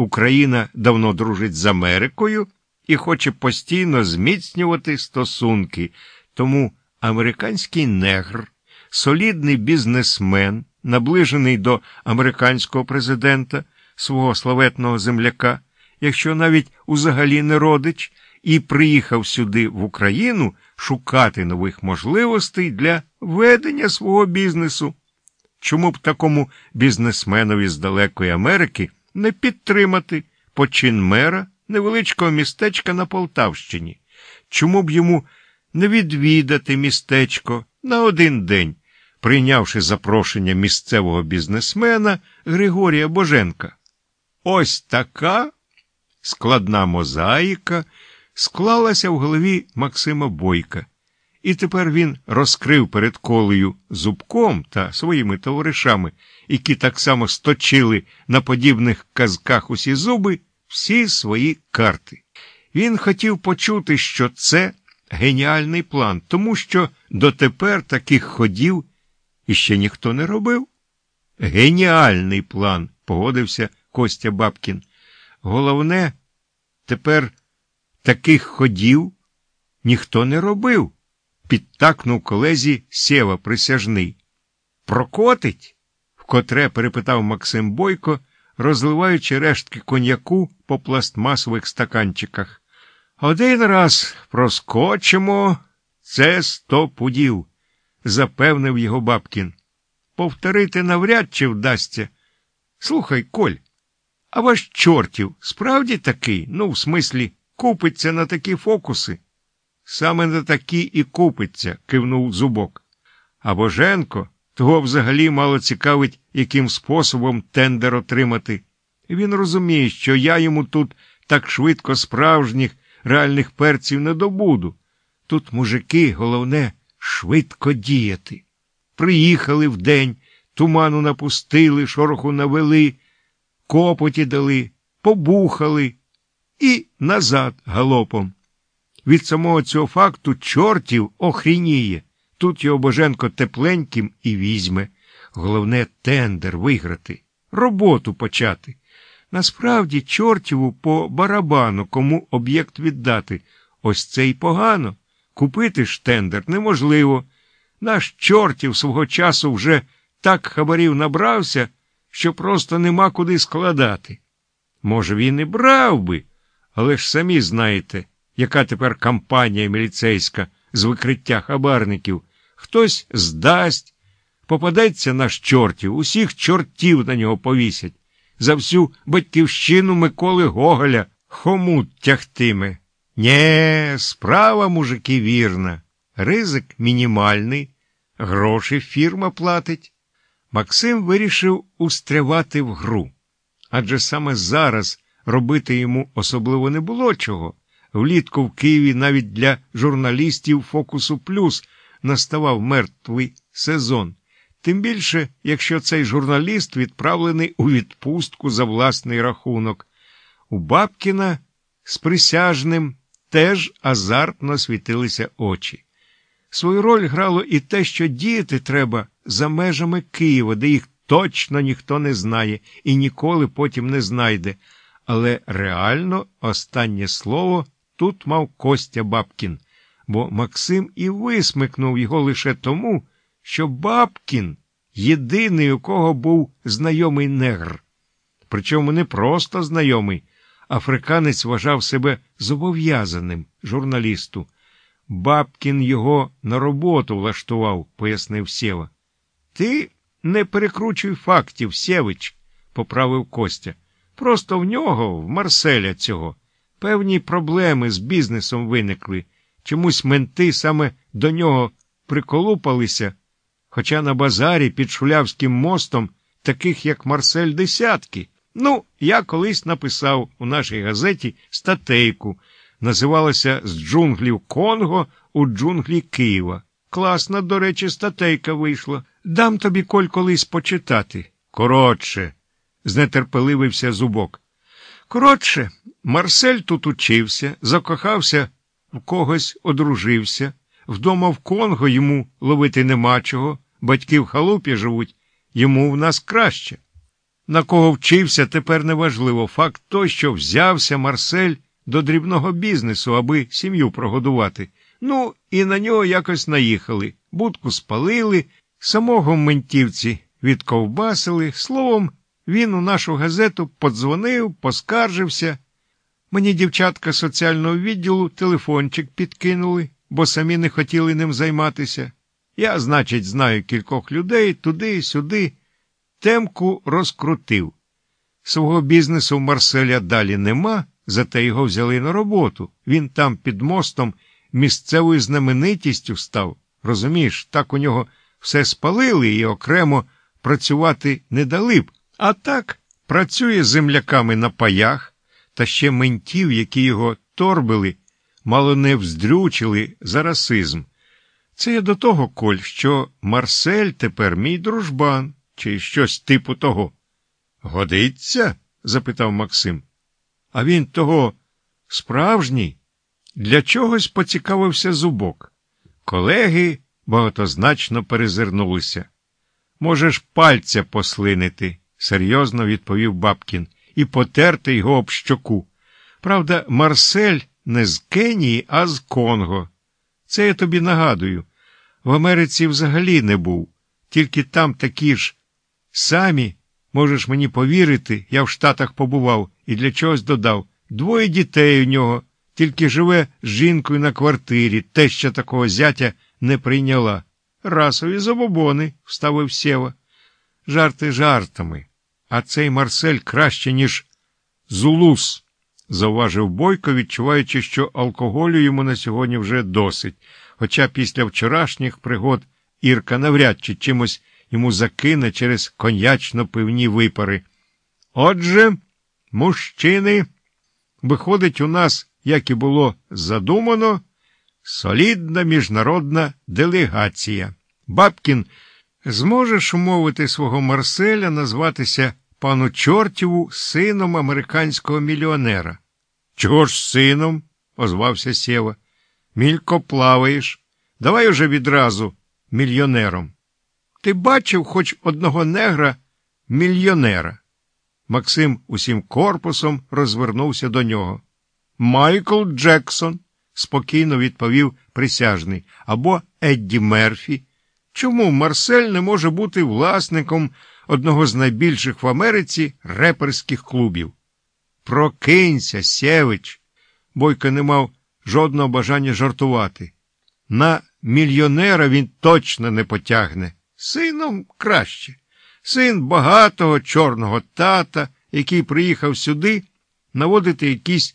Україна давно дружить з Америкою і хоче постійно зміцнювати стосунки. Тому американський негр, солідний бізнесмен, наближений до американського президента, свого славетного земляка, якщо навіть узагалі не родич, і приїхав сюди в Україну шукати нових можливостей для ведення свого бізнесу. Чому б такому бізнесменові з далекої Америки не підтримати почин мера невеличкого містечка на Полтавщині? Чому б йому не відвідати містечко на один день, прийнявши запрошення місцевого бізнесмена Григорія Боженка? Ось така складна мозаїка склалася в голові Максима Бойка, і тепер він розкрив перед колею зубком та своїми товаришами, які так само сточили на подібних казках усі зуби, всі свої карти. Він хотів почути, що це геніальний план, тому що дотепер таких ходів іще ніхто не робив. Геніальний план, погодився Костя Бабкін. Головне, тепер таких ходів ніхто не робив, підтакнув колезі сєва присяжний. Прокотить? вкотре перепитав Максим Бойко, розливаючи рештки коньяку по пластмасових стаканчиках. Один раз проскочимо, це сто пудів, запевнив його Бабкін. Повторити навряд чи вдасться. Слухай, Коль, а ваш чортів справді такий, ну, в смислі, купиться на такі фокуси? Саме на такі і купиться, кивнув зубок. А Боженко того взагалі мало цікавить, яким способом тендер отримати. Він розуміє, що я йому тут так швидко справжніх реальних перців не добуду. Тут мужики, головне, швидко діяти. Приїхали вдень, туману напустили, шороху навели, копоті дали, побухали і назад галопом. Від самого цього факту чортів охрініє. Тут його Боженко тепленьким і візьме. Головне тендер виграти, роботу почати. Насправді, чортіву по барабану, кому об'єкт віддати. Ось це й погано. Купити ж тендер неможливо. Наш чортів свого часу вже так хабарів набрався, що просто нема куди складати. Може, він і брав би, але ж самі знаєте, яка тепер кампанія міліцейська з викриття хабарників. Хтось здасть, попадеться наш чортів, усіх чортів на нього повісять. За всю батьківщину Миколи Гоголя хомут тягтиме. Нє, справа, мужики, вірна. Ризик мінімальний, гроші фірма платить. Максим вирішив устрявати в гру. Адже саме зараз робити йому особливо не було чого. Влітку в Києві навіть для журналістів Фокусу Плюс наставав мертвий сезон. Тим більше, якщо цей журналіст відправлений у відпустку за власний рахунок. У Бабкіна з присяжним теж азартно світилися очі. Свою роль грало і те, що діяти треба за межами Києва, де їх точно ніхто не знає і ніколи потім не знайде. Але реально останнє слово тут мав Костя Бабкін, бо Максим і висмикнув його лише тому, що Бабкін єдиний, у кого був знайомий негр. Причому не просто знайомий, африканець вважав себе зобов'язаним журналісту. Бабкін його на роботу влаштував, пояснив Сєва. Ти не перекручуй фактів, Сєвич, поправив Костя. Просто в нього, в Марселя цього, певні проблеми з бізнесом виникли. Чомусь менти саме до нього приколупалися, хоча на базарі під Шулявським мостом таких, як Марсель, десятки. Ну, я колись написав у нашій газеті статейку. Називалася З джунглів Конго у джунглі Києва. Класна, до речі, статейка вийшла. Дам тобі коль колись почитати. Коротше, знетерпеливився зубок. Коротше, Марсель тут учився, закохався в когось, одружився. Вдома в Конго йому ловити нема чого, батьки в халупі живуть, йому в нас краще. на кого вчився, тепер неважливо. Факт той, що взявся Марсель до дрібного бізнесу, аби сім'ю прогодувати. Ну, і на нього якось наїхали, будку спалили, самого ментівці відковбасили. Словом, він у нашу газету подзвонив, поскаржився. Мені дівчатка соціального відділу телефончик підкинули, бо самі не хотіли ним займатися. Я, значить, знаю кількох людей туди, сюди. Темку розкрутив. Свого бізнесу в Марселя далі нема, зате його взяли на роботу. Він там під мостом місцевою знаменитістю став. Розумієш, так у нього все спалили і окремо працювати не дали б. А так працює земляками на паях, та ще ментів, які його торбили, мало не вздрючили за расизм. Це я до того, Коль, що Марсель тепер мій дружбан, чи щось типу того. Годиться? запитав Максим. А він того справжній? Для чогось поцікавився зубок. Колеги багатозначно перезирнулися. Можеш пальця послинити, серйозно відповів Бабкін, і потерти його об щоку. Правда, Марсель не з Кенії, а з Конго. Це я тобі нагадую. В Америці взагалі не був, тільки там такі ж самі, можеш мені повірити, я в Штатах побував і для чогось додав. Двоє дітей у нього, тільки живе з жінкою на квартирі, теща такого зятя не прийняла. Расові забобони, вставив Сєва. Жарти жартами. А цей Марсель краще, ніж Зулус, зауважив Бойко, відчуваючи, що алкоголю йому на сьогодні вже досить. Хоча після вчорашніх пригод Ірка навряд чи чимось йому закине через коньячно пивні випари. Отже, мужчини, виходить, у нас, як і було задумано, солідна міжнародна делегація. Бабкін, зможеш умовити свого Марселя назватися пану Чортіву сином американського мільйонера? Чого ж сином? озвався Сєва. Мілько плаваєш. Давай уже відразу мільйонером. Ти бачив хоч одного негра мільйонера. Максим усім корпусом розвернувся до нього. Майкл Джексон, спокійно відповів присяжний, або Едді Мерфі. Чому Марсель не може бути власником одного з найбільших в Америці реперських клубів? Прокинься, Сєвич. Бойко не мав жодного бажання жартувати. На мільйонера він точно не потягне. Сином краще. Син багатого чорного тата, який приїхав сюди наводити якісь